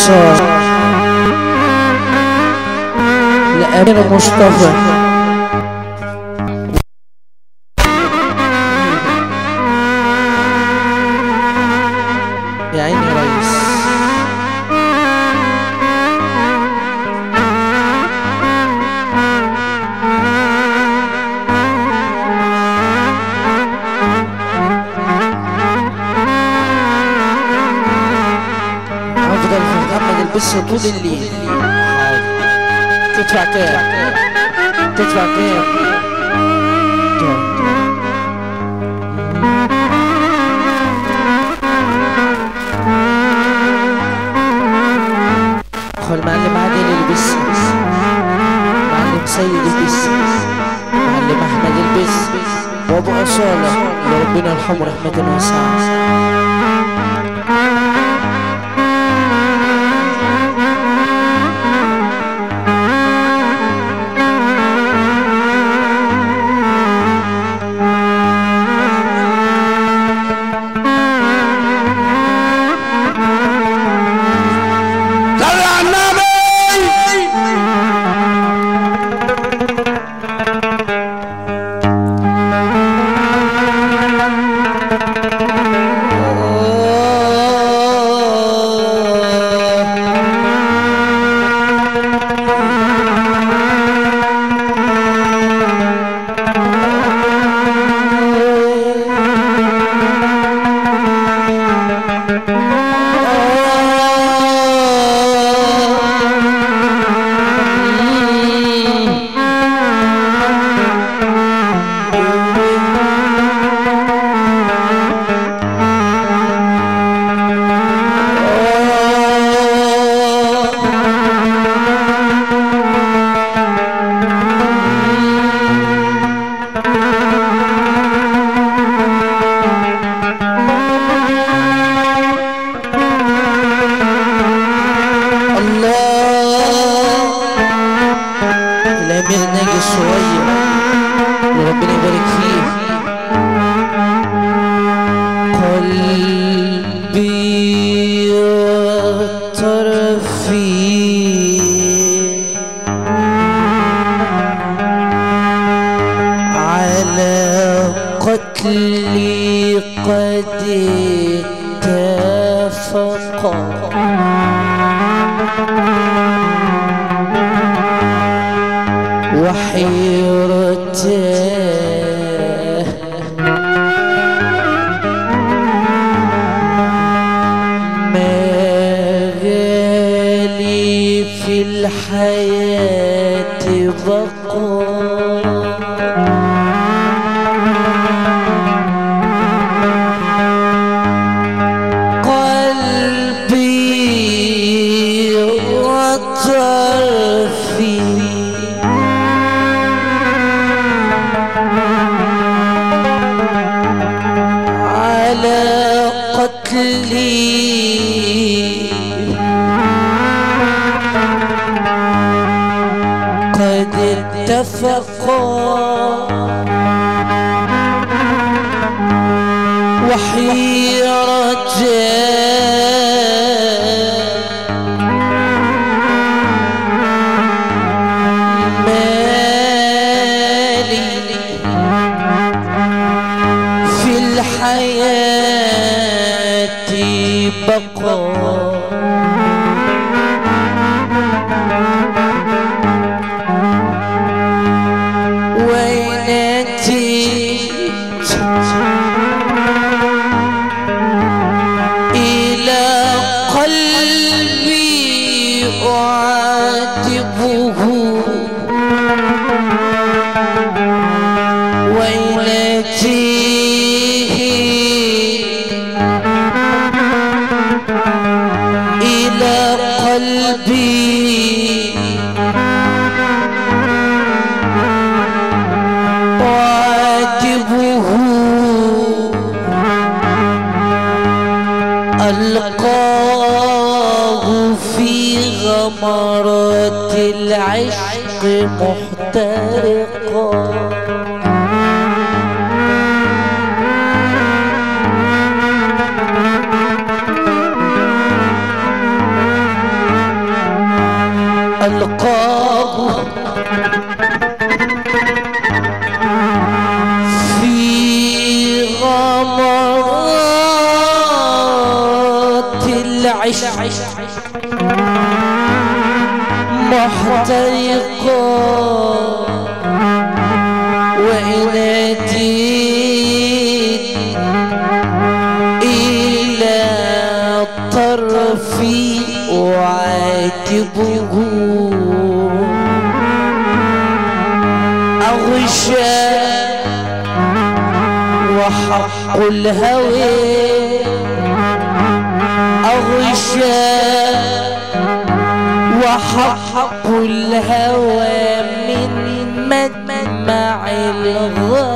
حاج انتصار لأمير مصطفى عقاب في غمرات العشق محترم حق الهوى أغشى وحق. الهوى من مدمع الغى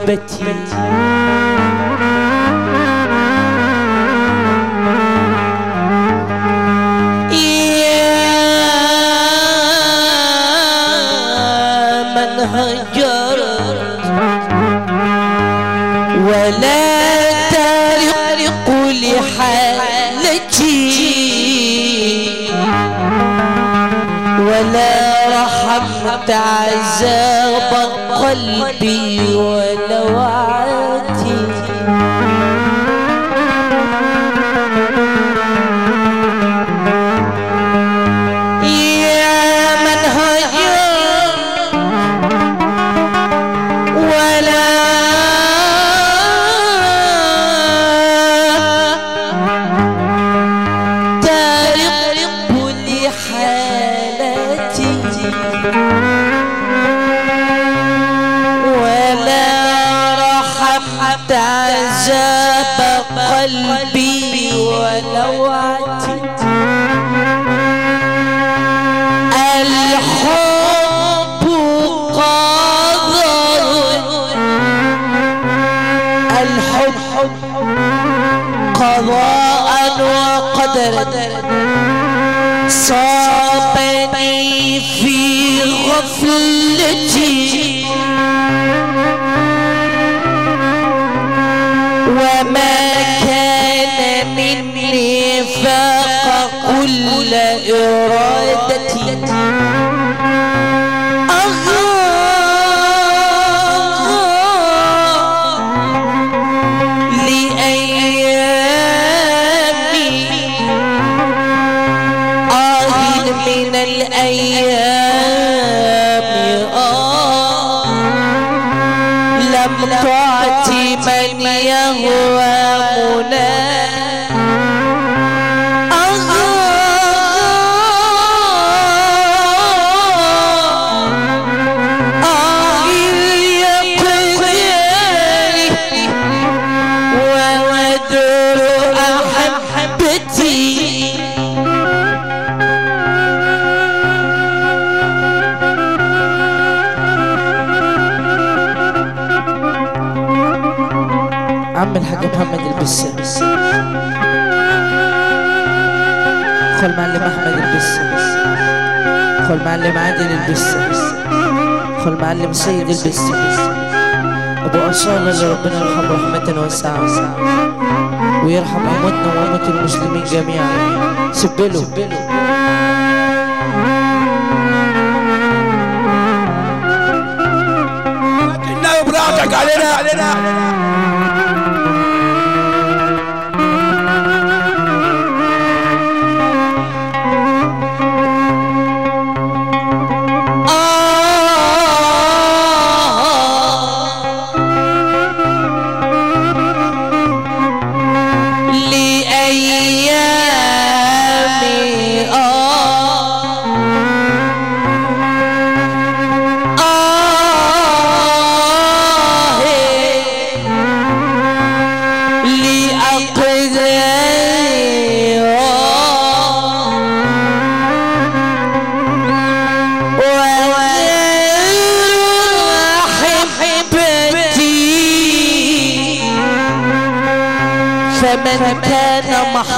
محبتي يا من هجرت ولا تارق لحالتي ولا رحمت عذاب قلبي. وما كان مني فاق كل إرادتي. محمد البسام خل معلم أحمد البسام خل معلم عادل البسام خل معلم سيد البسام أبو أصالة اللي ربنا يرحمه رحمة واسعة. ويرحم أمتنا وأمة المسلمين جميعا. النبي براحتك علينا.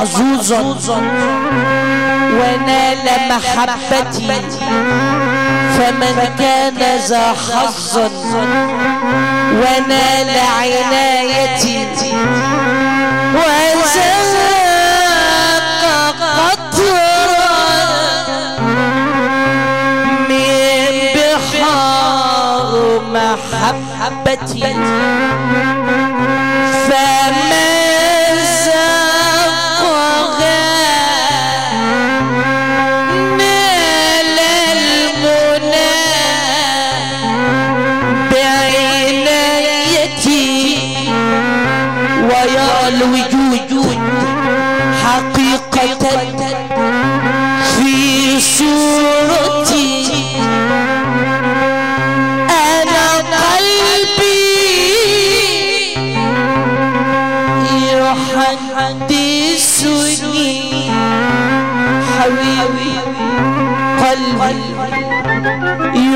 محظوظا. ونال محبتي. فمن كان ذا حظا. ونال عنايتي وذاق قطرا. من بحار محبتي. فمن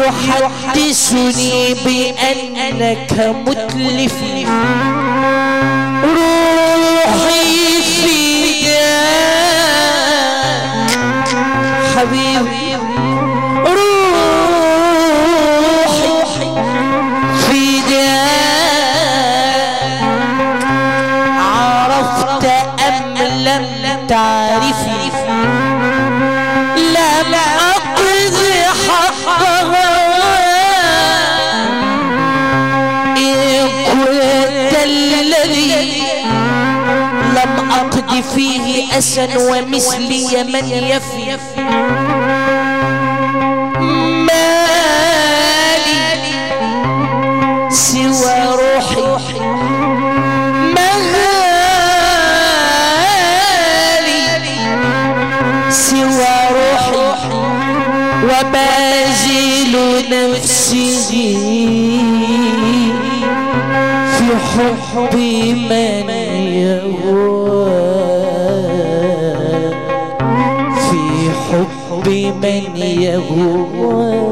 يحدثني بأنك متلف. روحي فداك حبيبي أسا ومثلي من يفي. مالي سوى روحي. مالي سوى روحي. وبازل نفسي من يهوى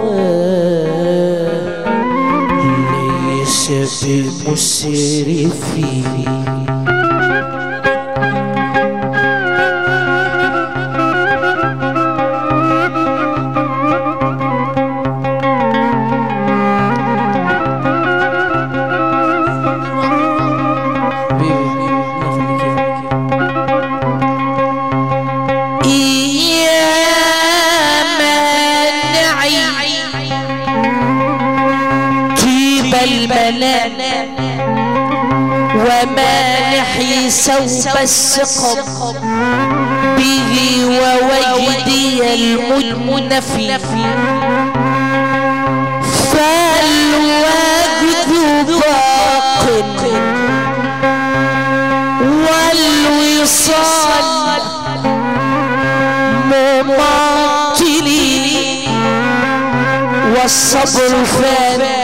ليس بمسرفين سوف السقم به ووجدي المنفي. فالوجد باق والوصال مماطلي والصبر فان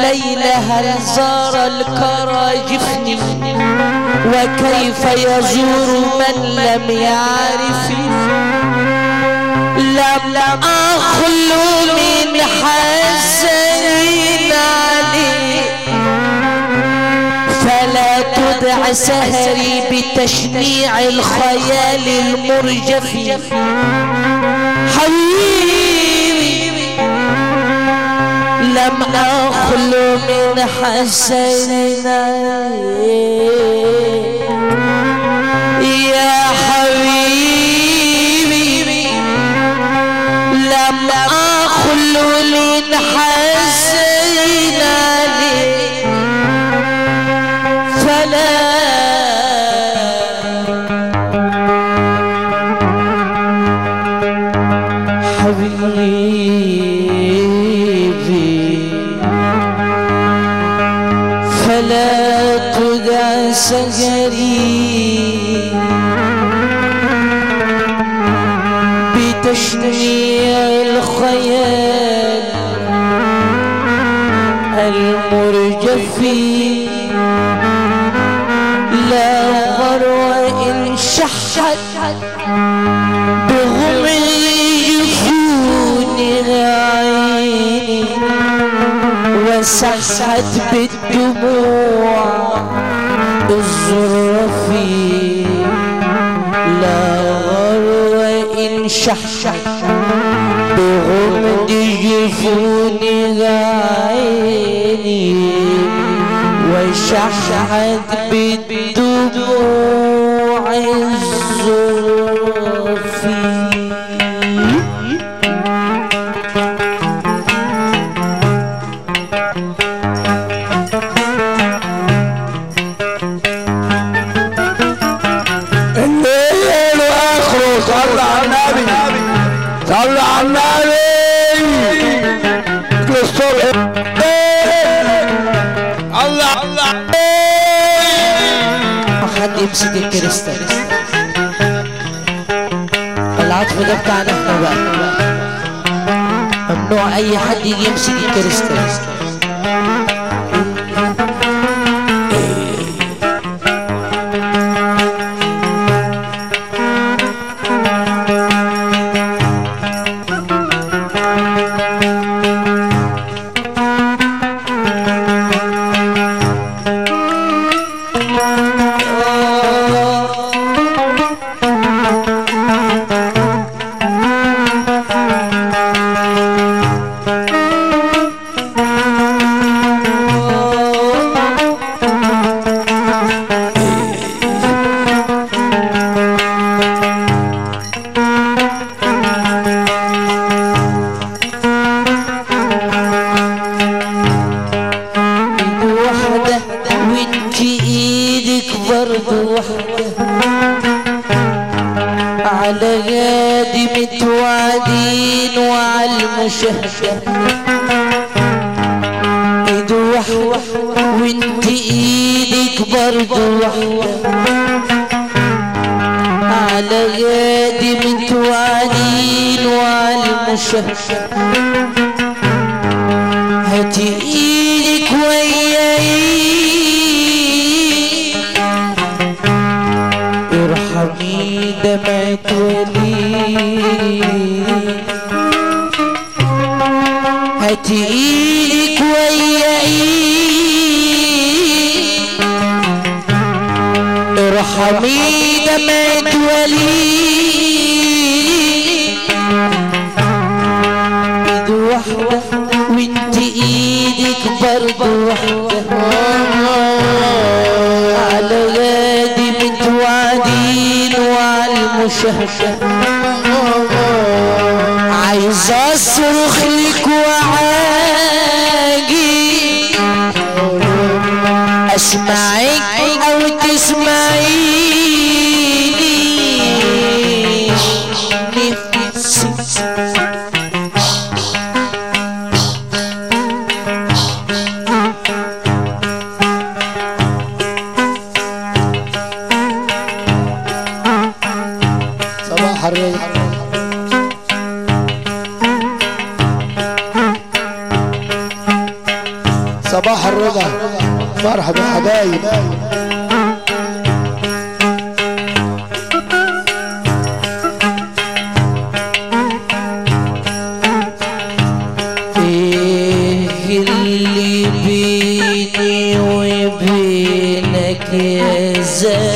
الليل هل زار الكرى جفني وكيف يزور من لم يعرف؟ لم أخلو من حزين عليه فلا تدع سهري بتشنيع الخيال المرجف حبيبي أخلو من حسين جفون عيني وشحت بالدموع حد يمسك الكريستال. العطف ده بتاعنا إحنا بقى. ممنوع أي حد يمسك الكريستال. وبينك يا زمن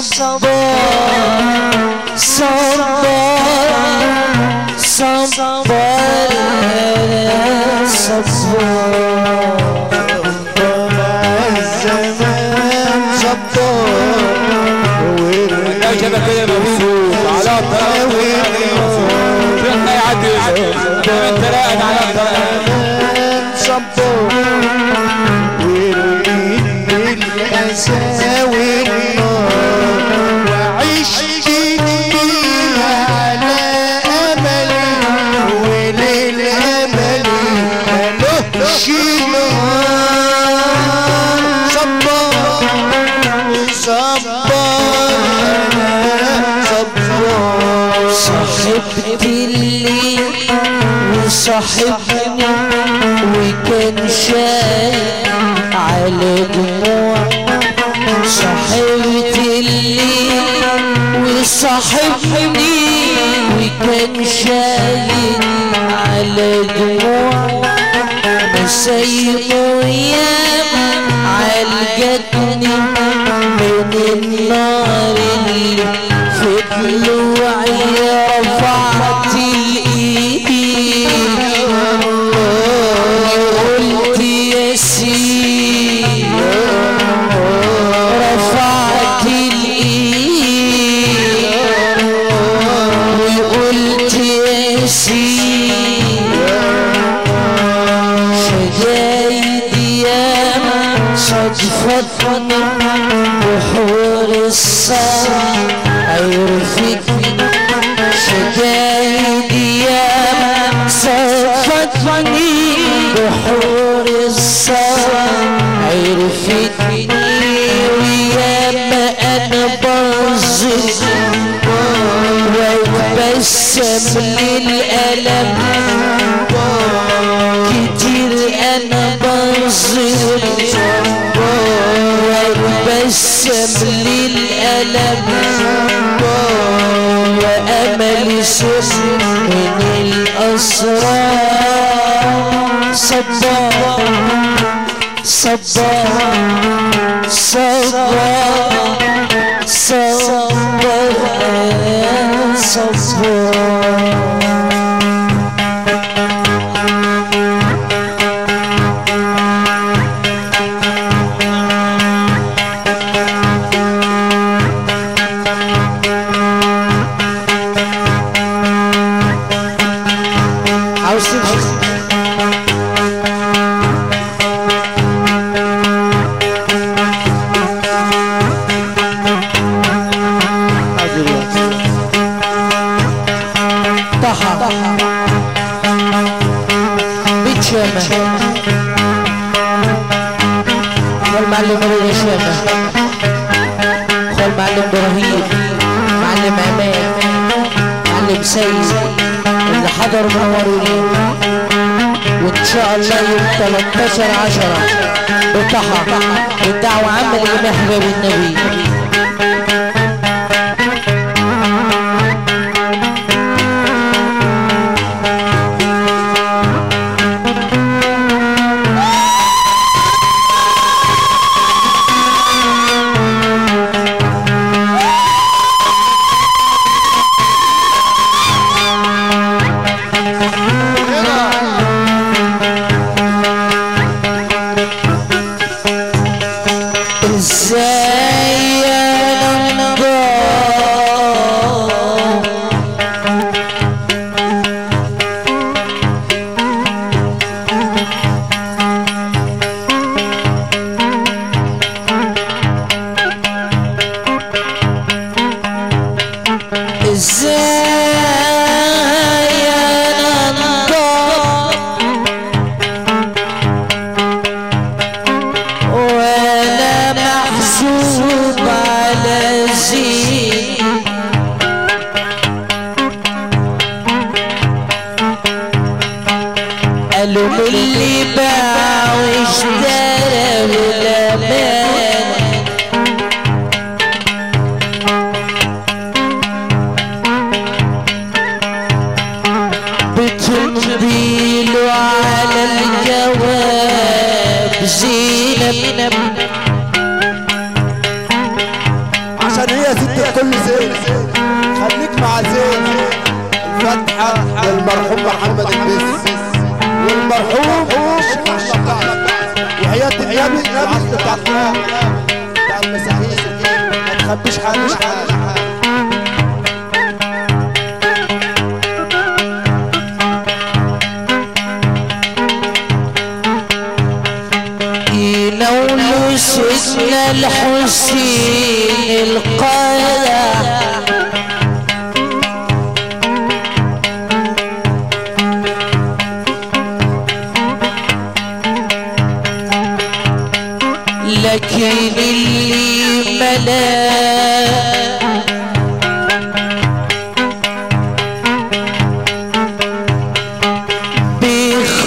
samba samba samba samba وصاحبني so, so, so, so بالدعوة عامة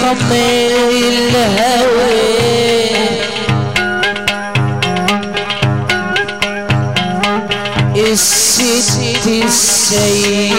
خم الهوي الست السيئة.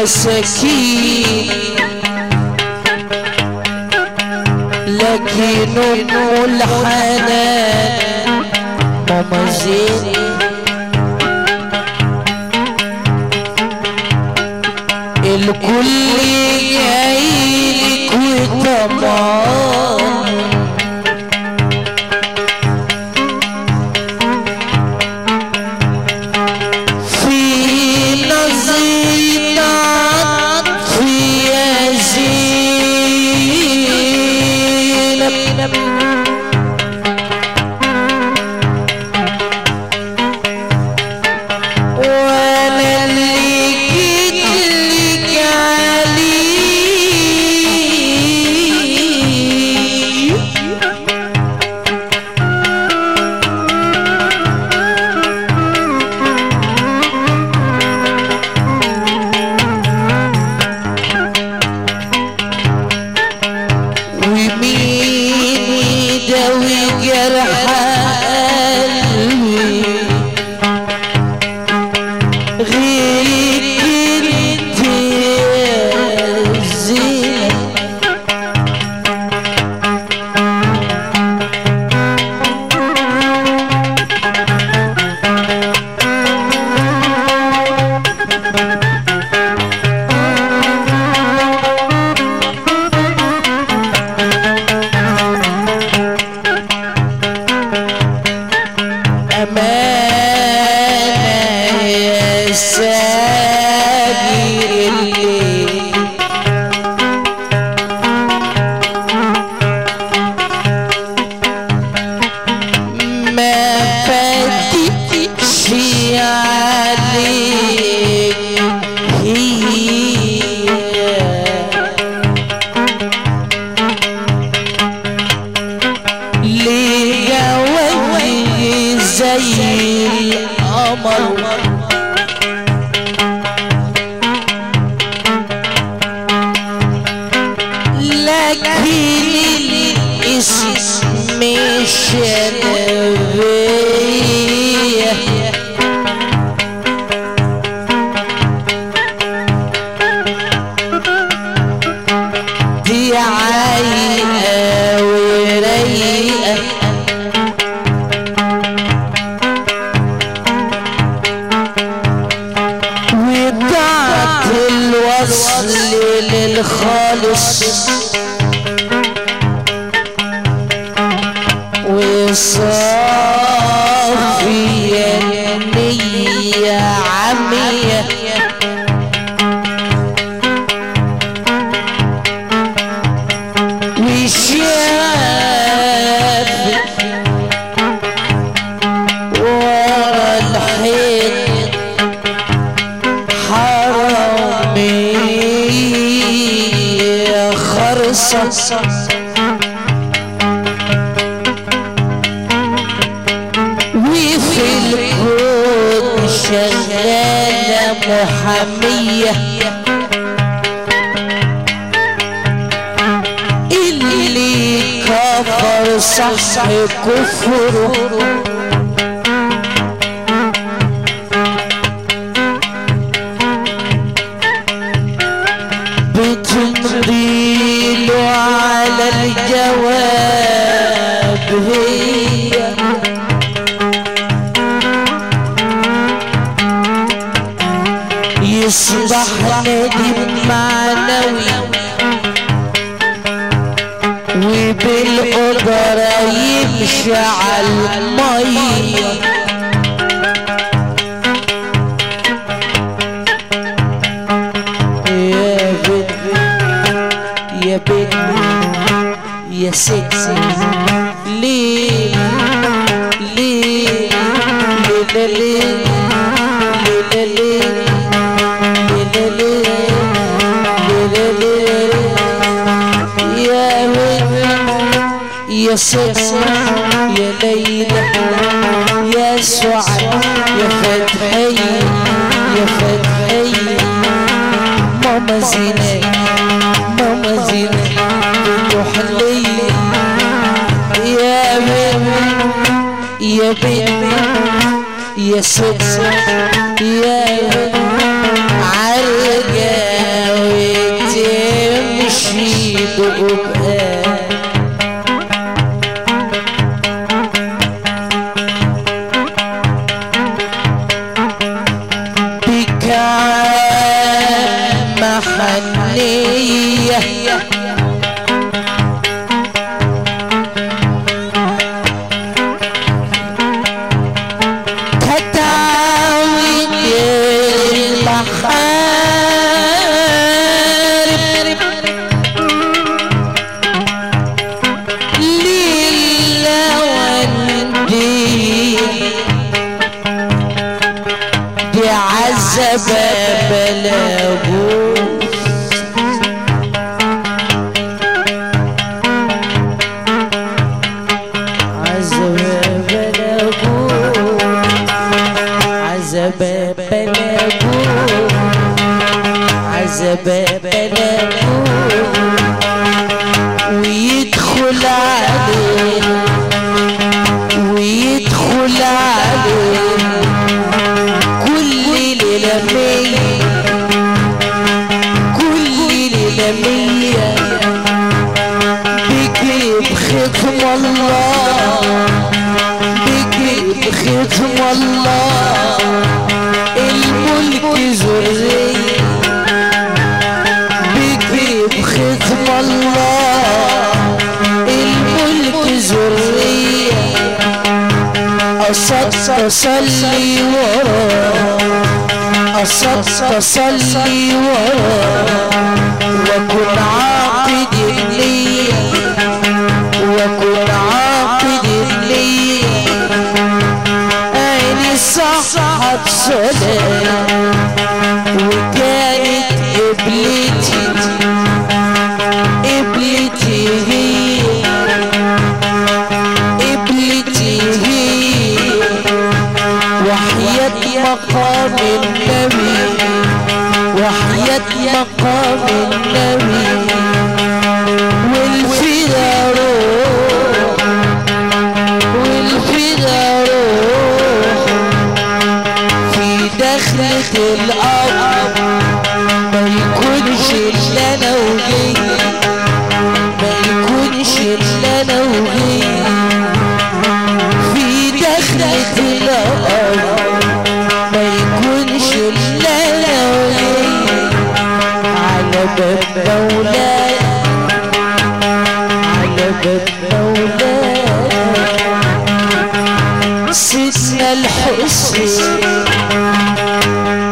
المساكين لكن ام الحنان ماما زينب الكل جايلك وطمان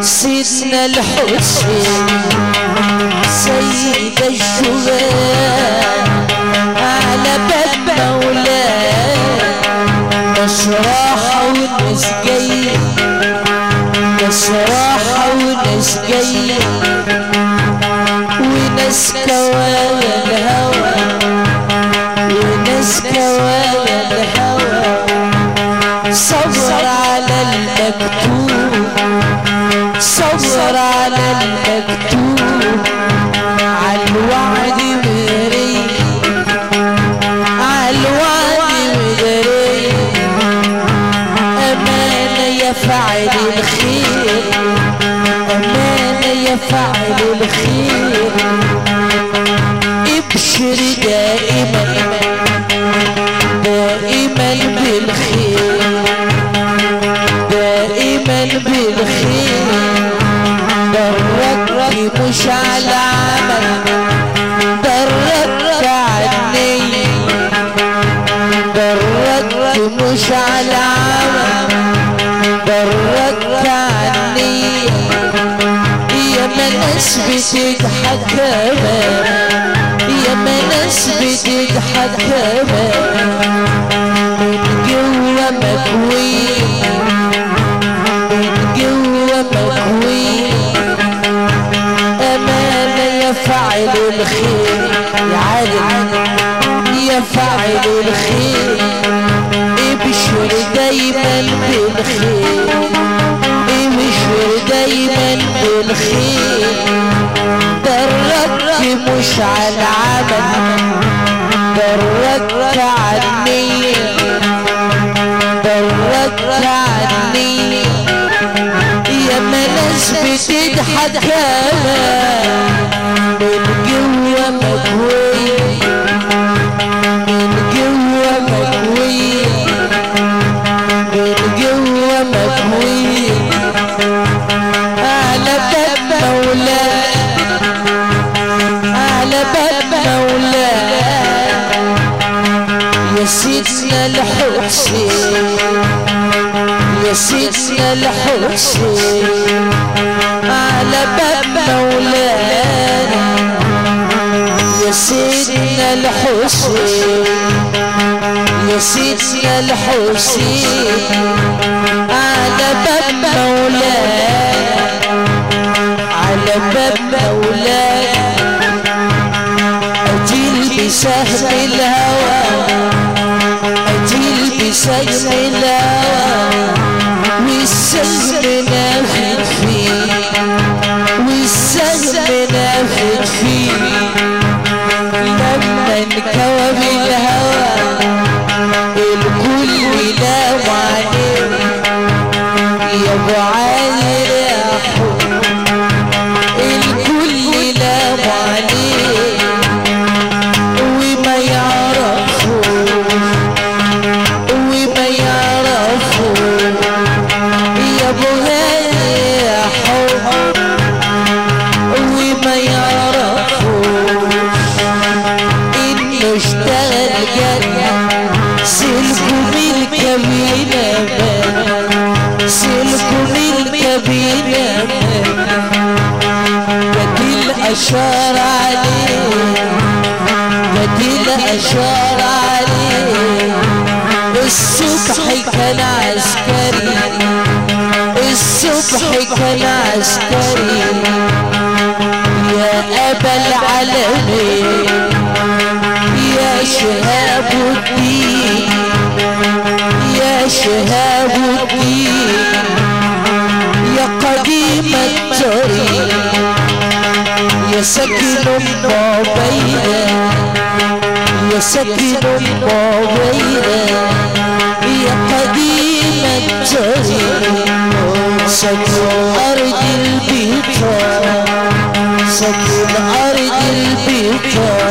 سيدنا الحسين سيد الشباب على باب ناس بتتحكم ياما ناس بتتحكم من جوا مكوين من جوا مكوين أمانة يا فاعل الخير. يا عالم يا فاعل الخير. إبشر دايما بالخير. بالخير ده مش على العمل ده النية ده النية يا ما ناس بتضحك. سيدنا الحسين على باب مولانا. يا سيدنا الحسين يا سيدنا الحسين على باب مولانا. أجيل بسهم الهوى والسهم شهاب الدين. يا قديم الطريق يا سكن ما يا سكن ما يا قديم الطريق سكن أرض البيطان سكن أرض البيطان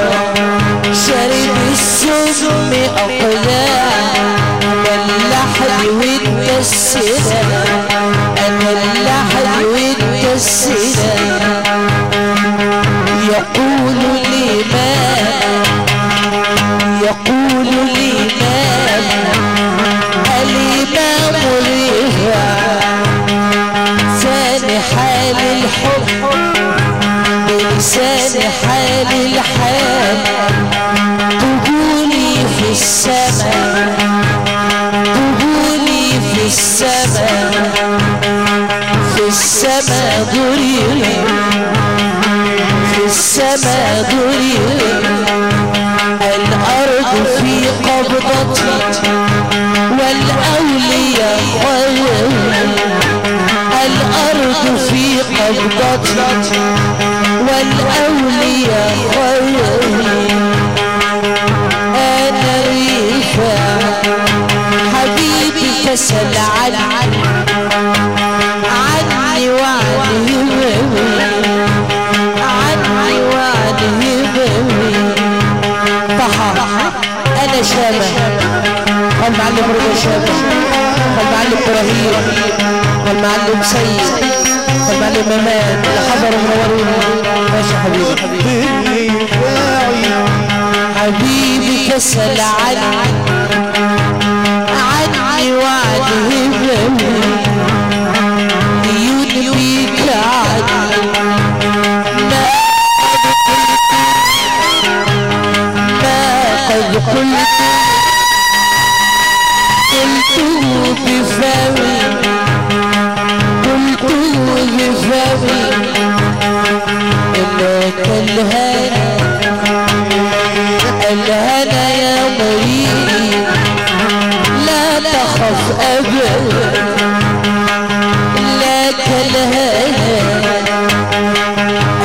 قبضتي والأولياء خير أنا ريفا حبيبي كسل عني عني وعن هبوي عني وعن هبوي طه أنا شامة والمعلم رضا شامة والمعلم إبراهيم؟ والمعلم سيد؟ والمعلم إمام الحضر منورين ماشي حبيبي. حبيبي كسل عني عني وعد هبوي ديون بيك. عني قد بفمي بفمي انك الهنا الهنا يا مريم لا تخف أبدا لك الهنا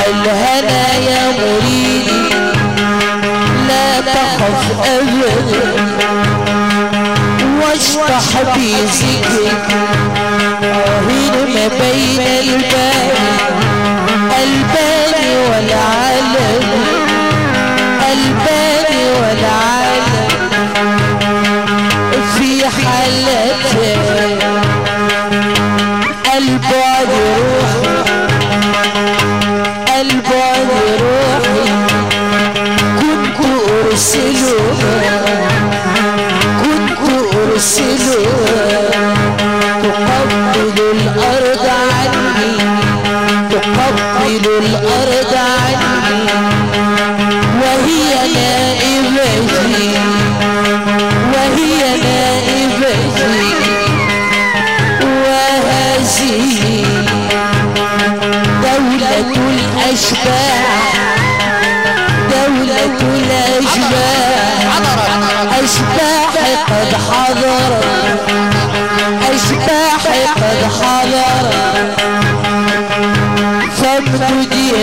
الهنا يا مريدي لا تخف أبدا واشطح بذكرك هنا ما بين الباب. God.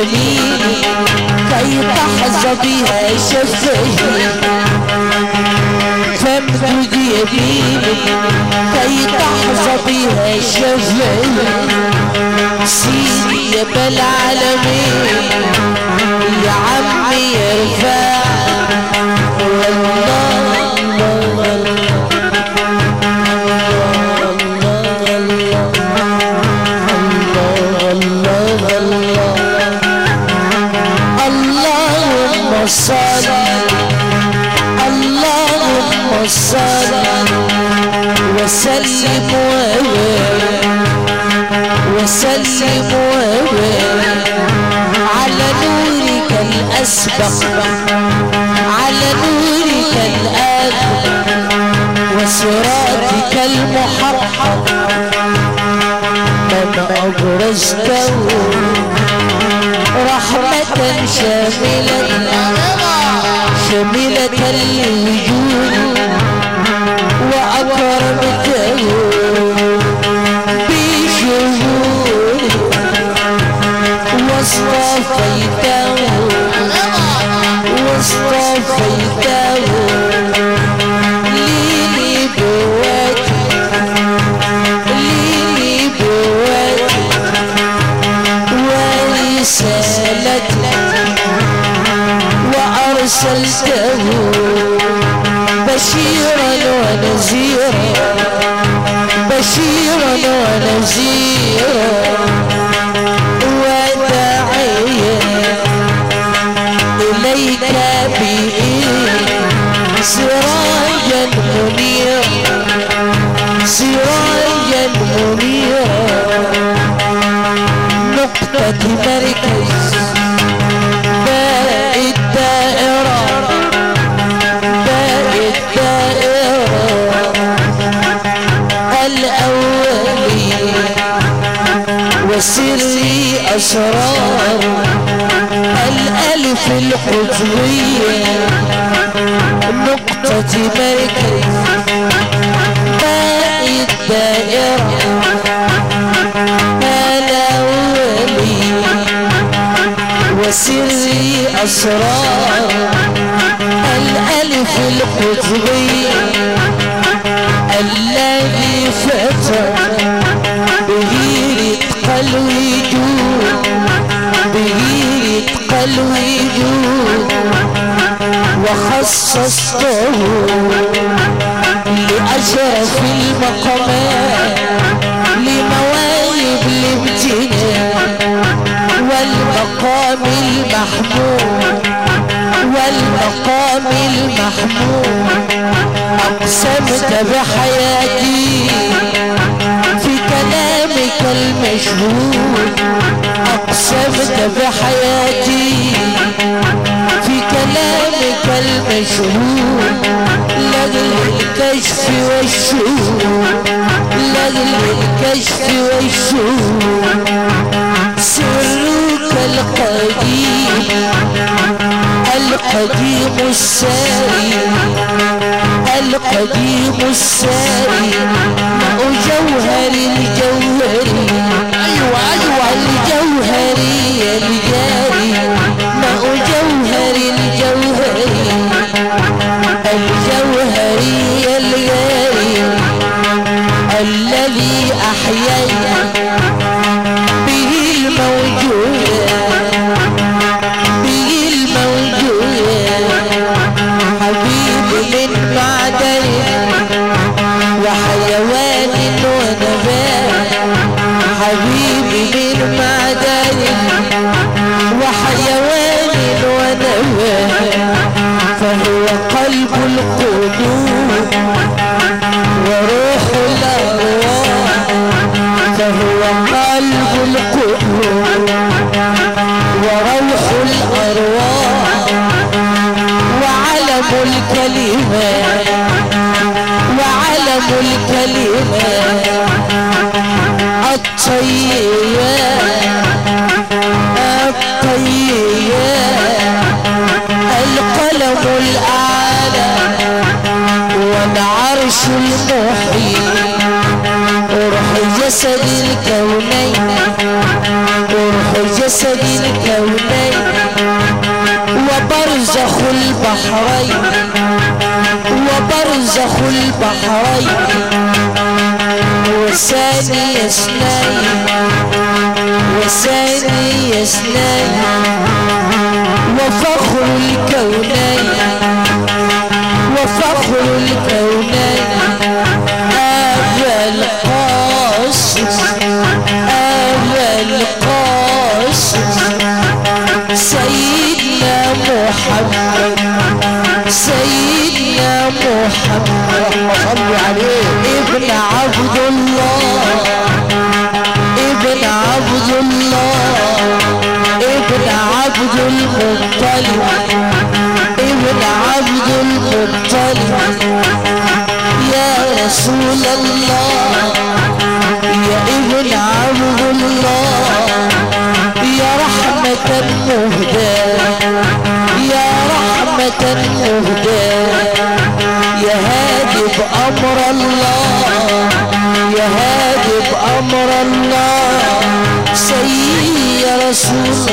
يميني كي تحظى بها فامدد يميني كي تحظى بها شفتي سيدي يا بالعالمين يا عمي الأسبق على نورك الآخر وصراطك المحرق من أبرزته رحمة شاملة. شاملة للوجود وأكرمته واصطفيته واصطفيته وأرسلته بشيرا ونذيرا بشيرا ونذيرا أسرار الألف الحجوية نقطة مركز باء الدائرة الأولي وسري أسرار الألف القطبي الوجود وخصصته لأشرف المقامات لمواهب الامتنان والمقام المحمود والمقام المحمود أقسمت بحياتي كلامك المشهود أقسمت بحياتي في كلامك المشهود لأجل الكشف والشهود. لأجل الكشف والشهود. سرك القديم القديم الساري القديم الساري وجوهري الجوهري. أيوه أيوه الجوهري الجوهري Krishna ابن عبد المطلب يا رسول الله يا ابن عبد الله يا رحمة مهدى يا رحمة مهدى يا هادي بأمر الله يا هادي بأمر الله سيدي يا رسول الله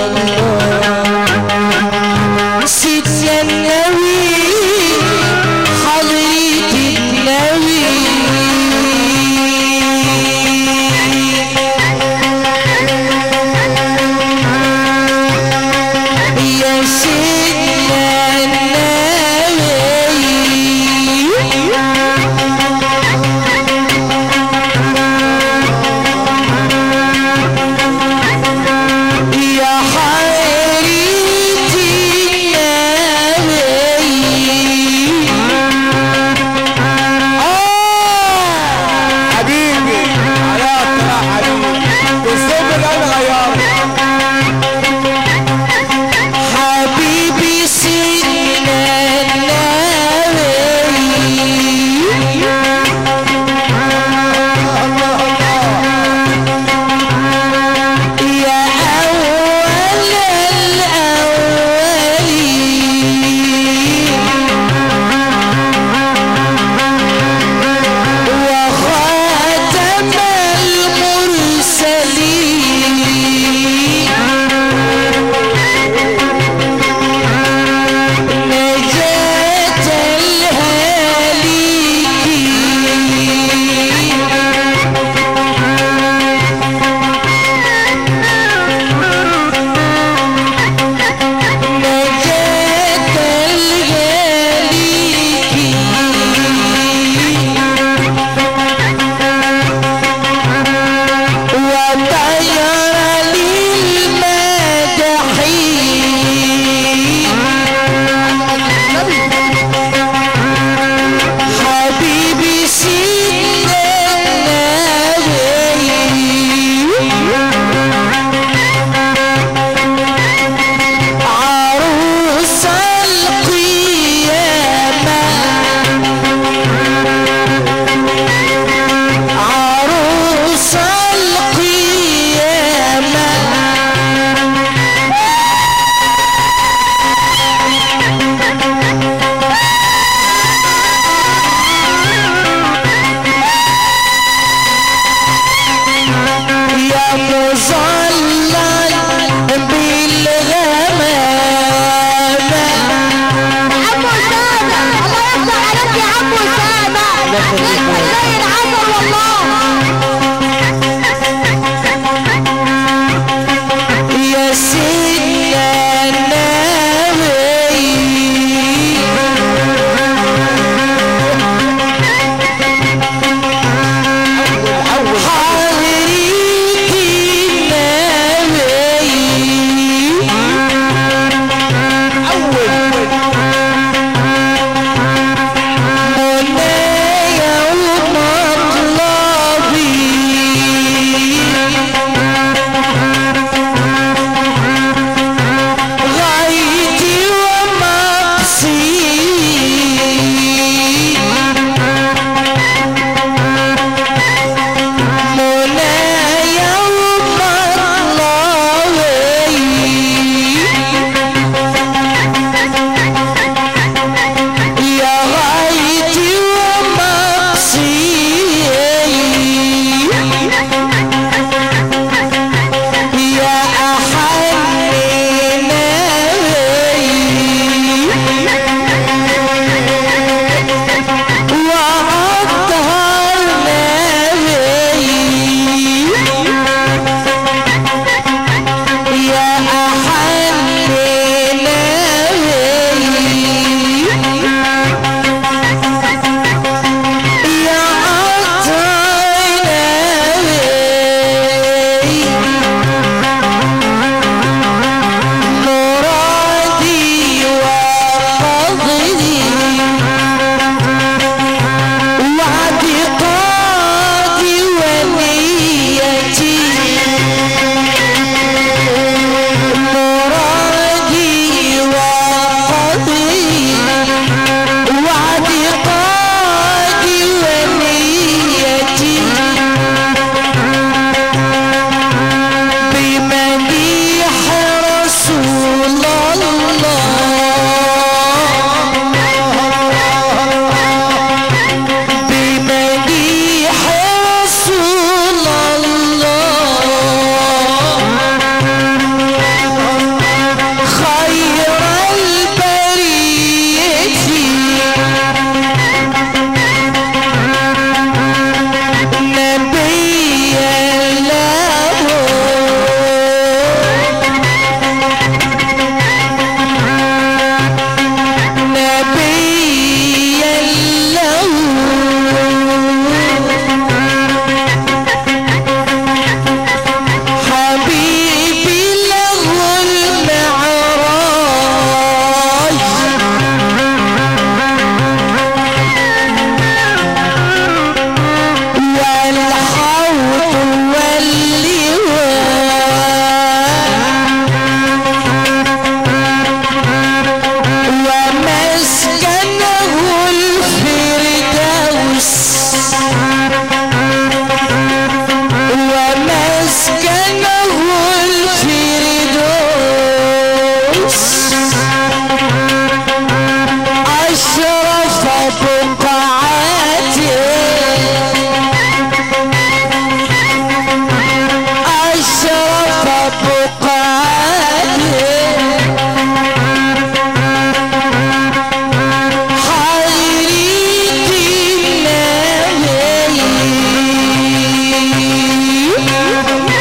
Thank you.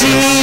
يا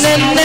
يا سيدنا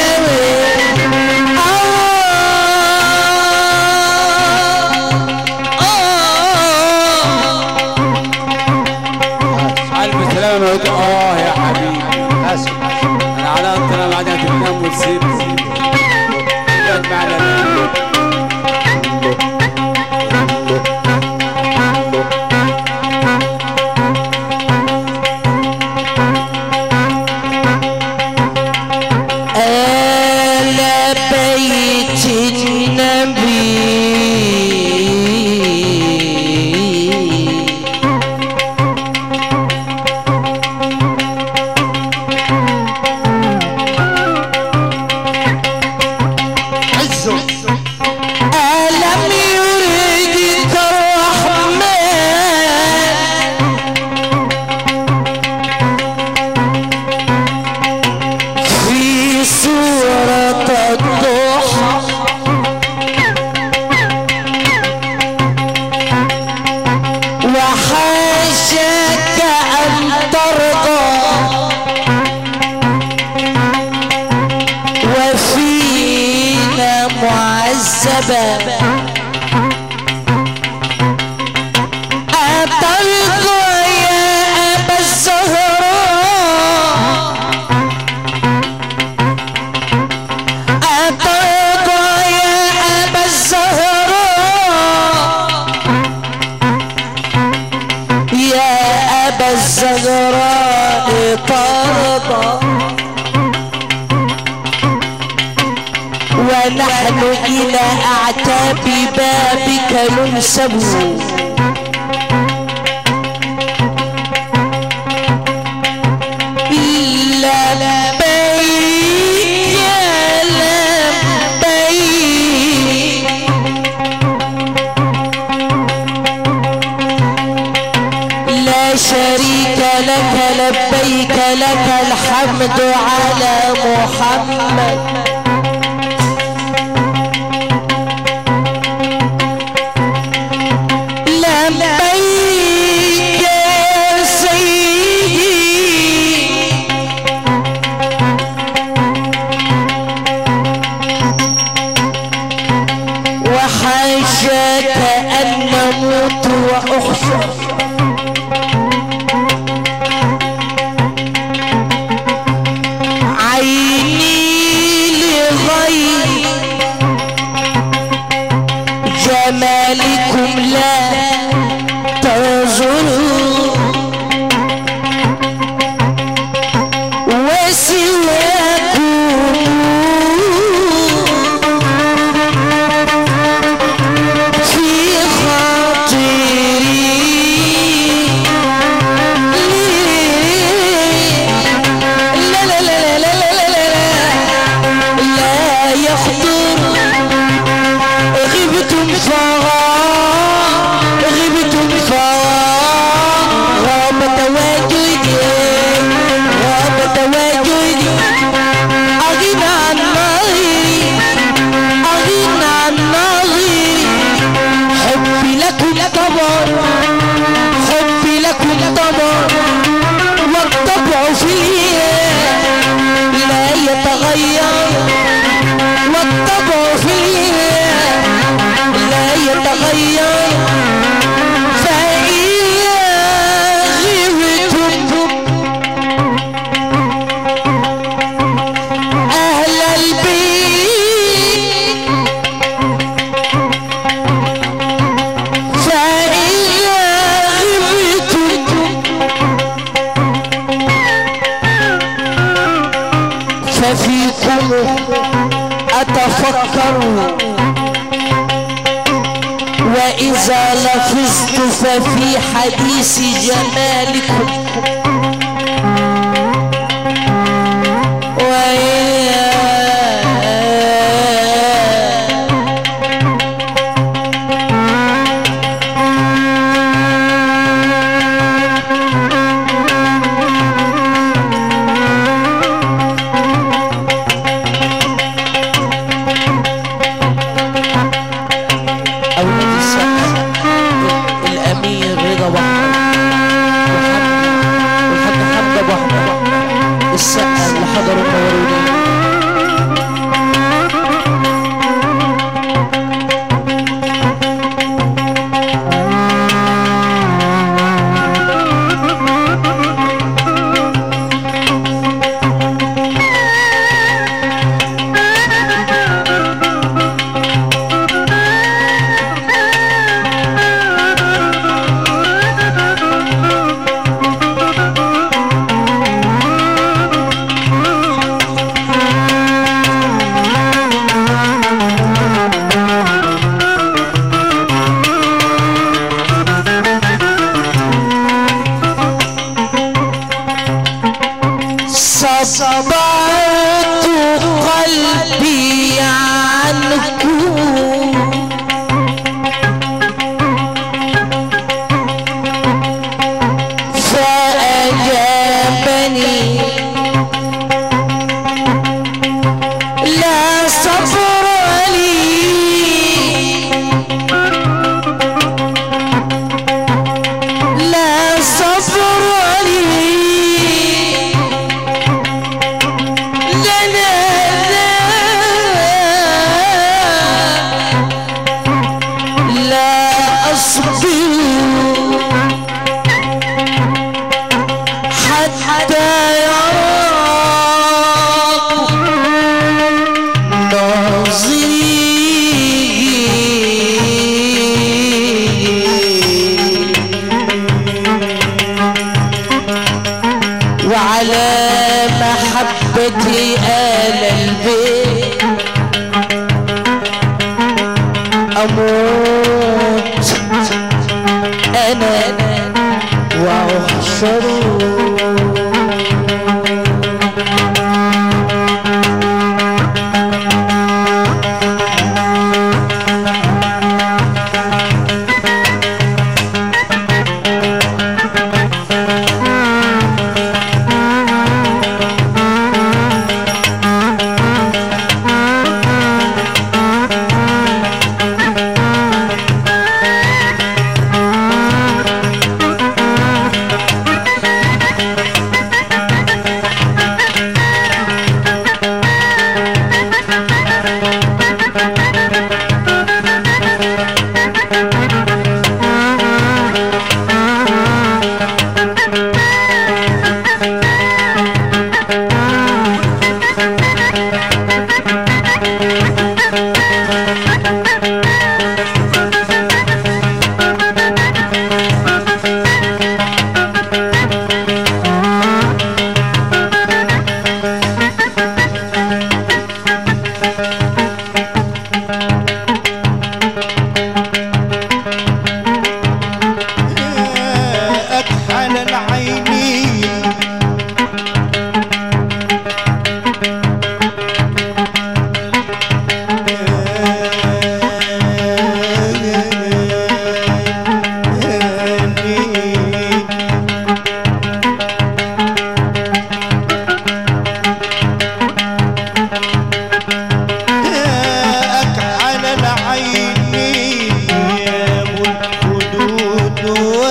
sabah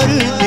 görür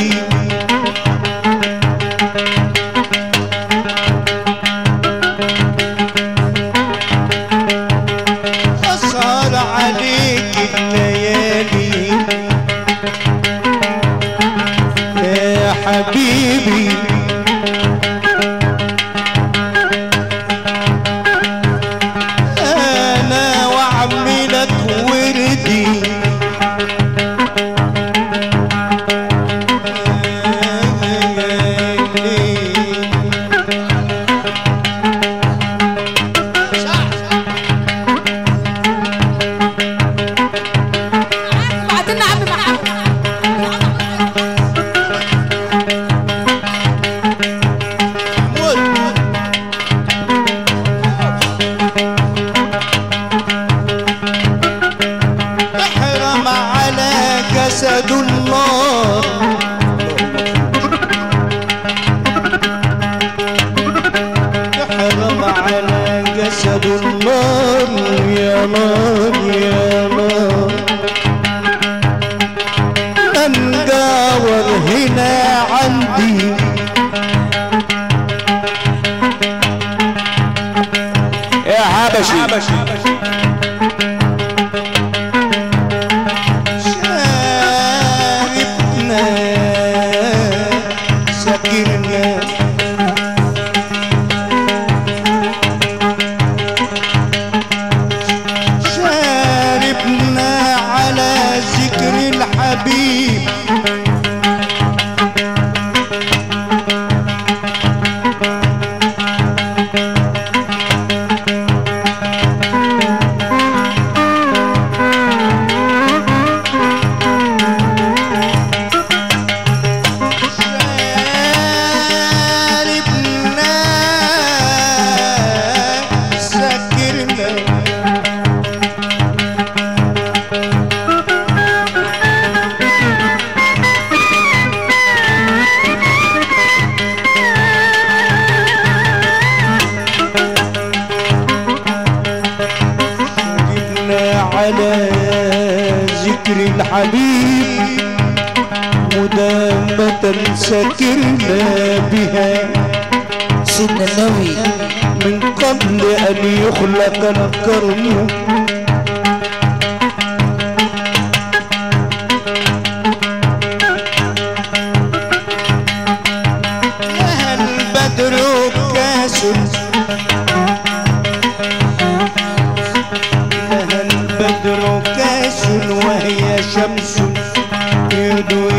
do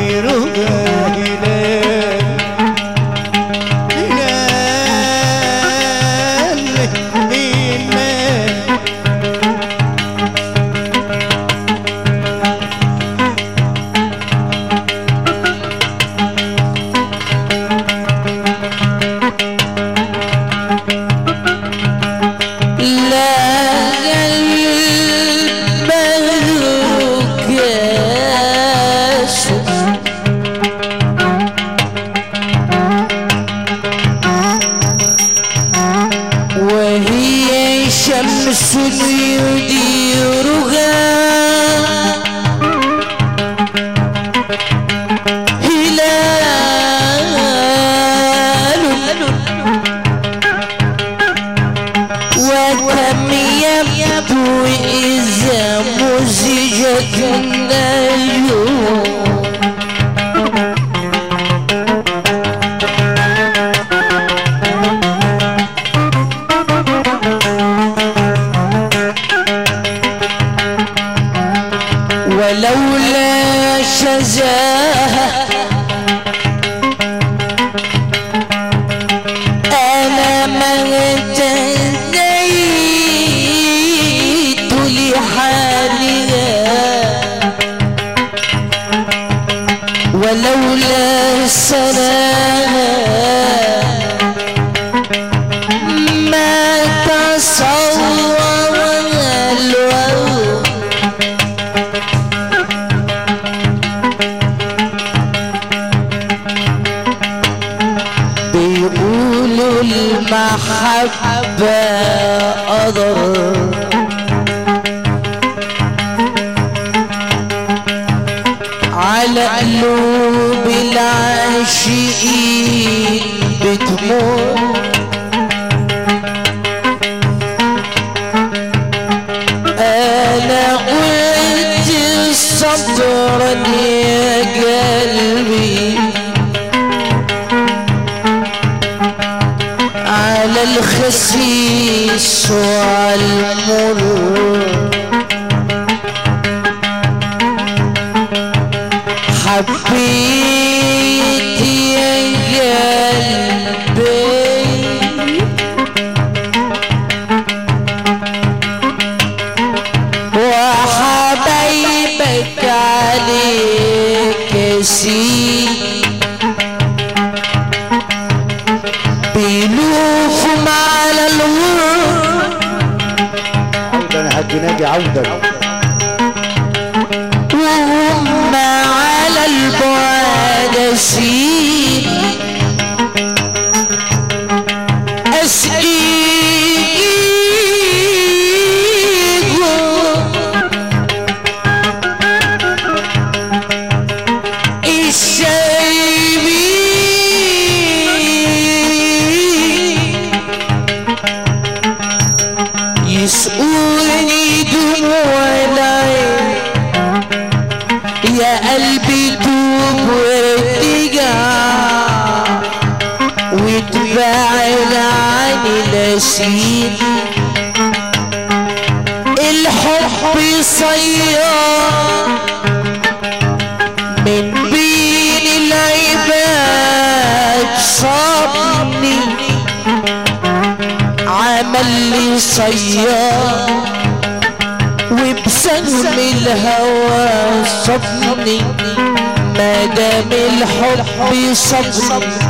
صبني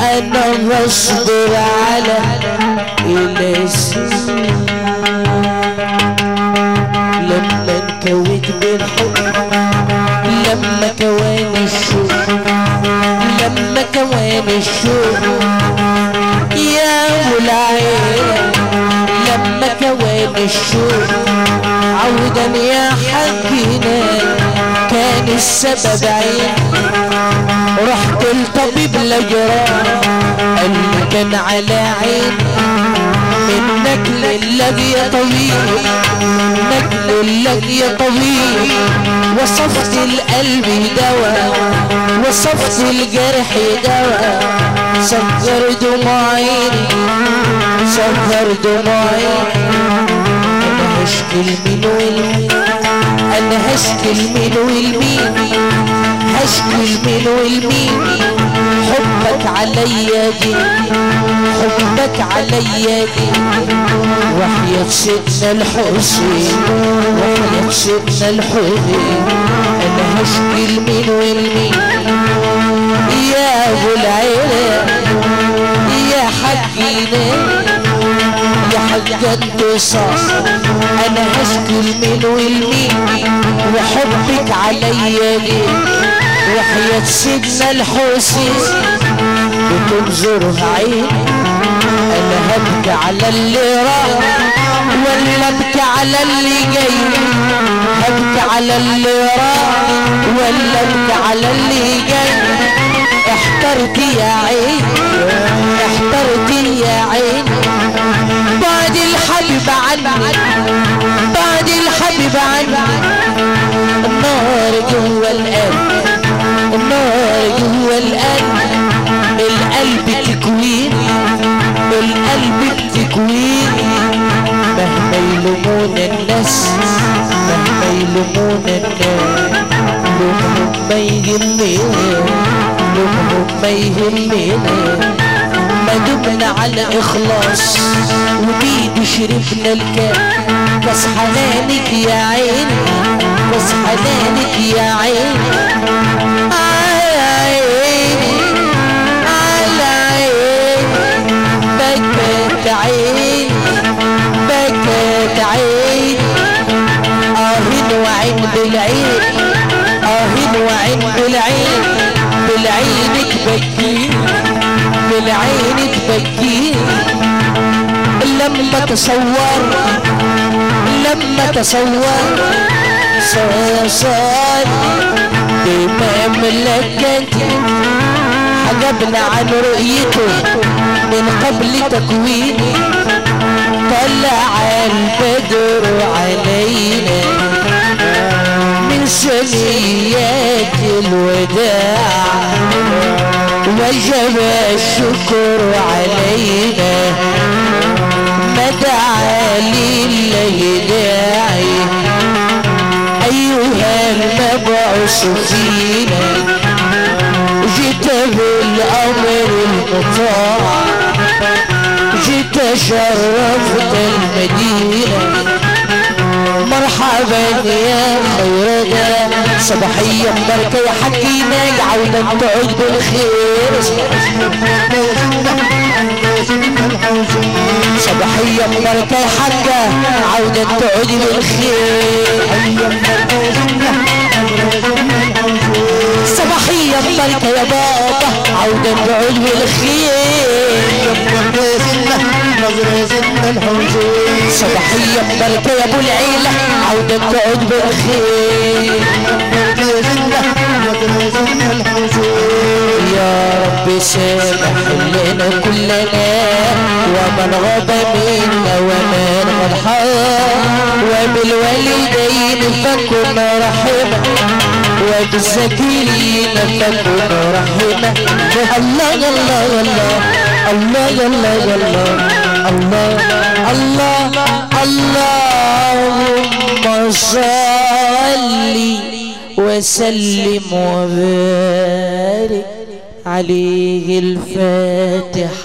أنا بصبر على الاسم لما انكويت بالحب لما كواني الشوق لما كواني الشوق يا والعين لما كواني الشوق عودا يا حقنا كان السبب عين رحت لطبيب الأجرام قال لي كان على عين منك لله يا طبيب منك لله يا طبيب وصفت القلب دواء وصفت الجرح دواء. سكر دموعي سكر دموعي أنا هشكي المين والمين أنا هشكي المين والمين. هشكي المين والمين. حبك عليا دي حبك عليا دي. وحياة سيدنا الحسين وحياة سيدنا الحسين. أنا هشكي المين والمين يا أبو العيلة يا حقينا يا حاج انتصار أنا هشكي المين والمين وحبك عليا ليه وحياة سيدنا الحسين بتنظر عين. أنا هبكي على اللي راح ولا ابكي على اللي جاي. ابكي على اللي راح ولا ابكي على اللي جاي. احترت يا عين احترت يا عين. بعد الحبيب عني بعد الحبيب عني. النار جوا القلب. يلومون الناس مهما يلومون الناس لومهم ما يهمنا لومهم ما يهمنا ما دمنا على اخلاص وبيد شربنا الكاس كاس حنانك يا عين كاس حنانك يا عين بالعين تبكين لما تصور لما تصور صار بما ملكتي حجبنا عن رؤيته من قبل تكويني. طلع البدر علينا. سنيات الوداع وجب الشكر علينا ما دعا لله داعي أيها المبعوث فينا جئت بالأمر المطاع جئت شرفت المدينة. مرحبا يا خير ده صباحية مباركة يا حكينا عودا تعود بالخير. صباحية مباركة يا حاجة. عودا تعود بالخير. صباحية مباركة يا بابا. عودا تعود بالخير. نظرة زدنا الحزين صباحية بركة يا ابو العيلة عودة تقعد بالخير نظرة زدنا نظري الحزين يا رب سامح لنا كلنا ومن غاب منا ومن غلحان وبالوالدين فكنا رحمه وبالزكيين فكنا رحمة الله الله الله الله الله الله, الله, الله, الله الله الله اللهم صل وسلم وبارك عليه الفاتح